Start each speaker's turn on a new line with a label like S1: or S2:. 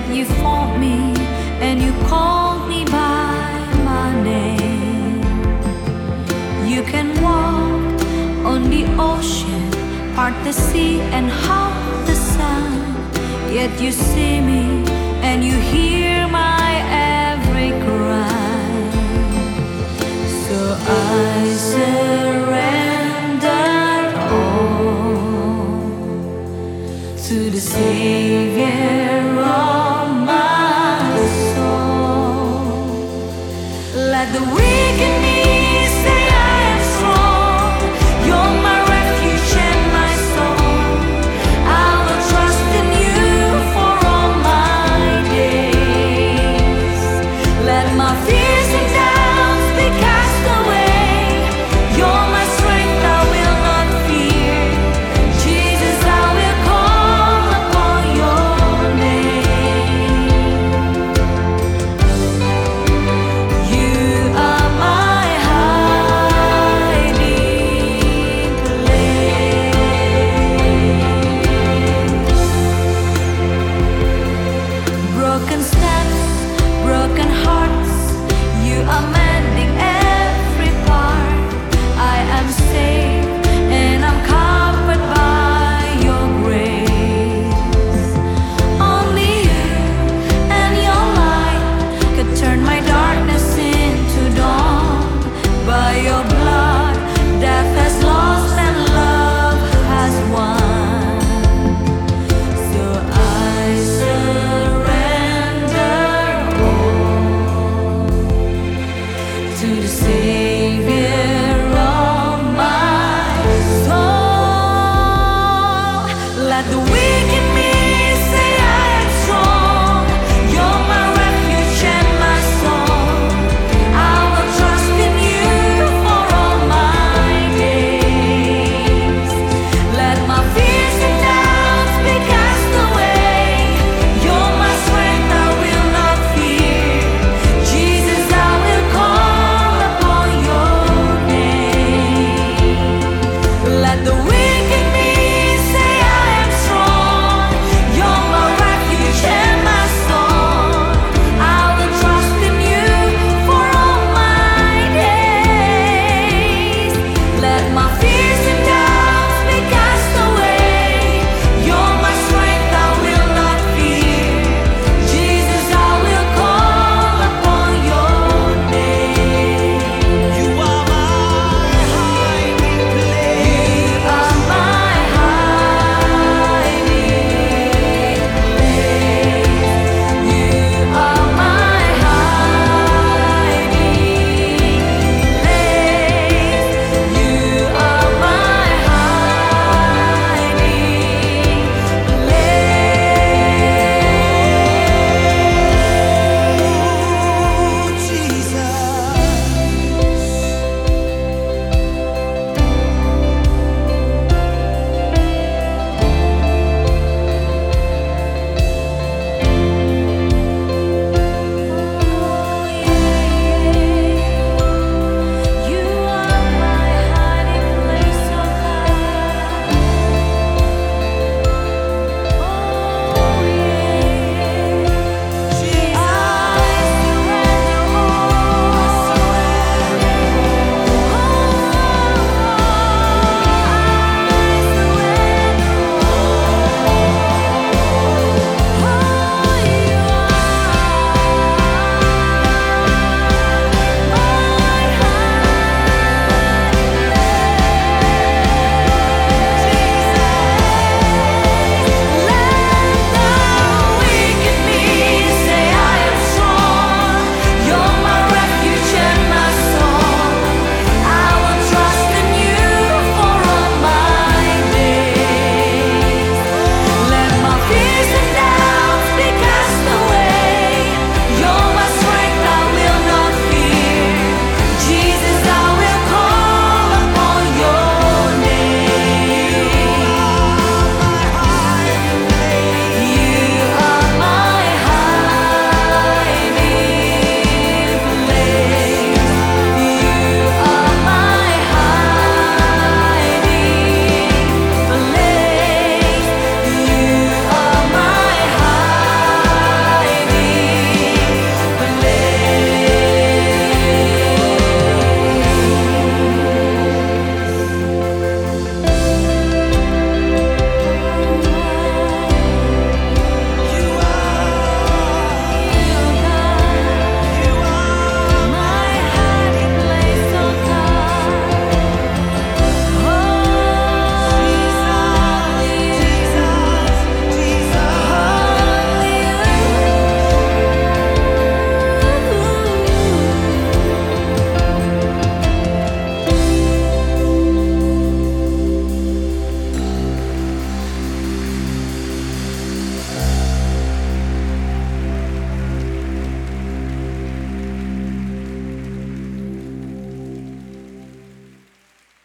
S1: Yet you fought me and you called me by my name. You can walk on the ocean, part the sea and haunt the sun. Yet you see me and you hear my every cry. So I surrendered all to the Savior the wind. the wind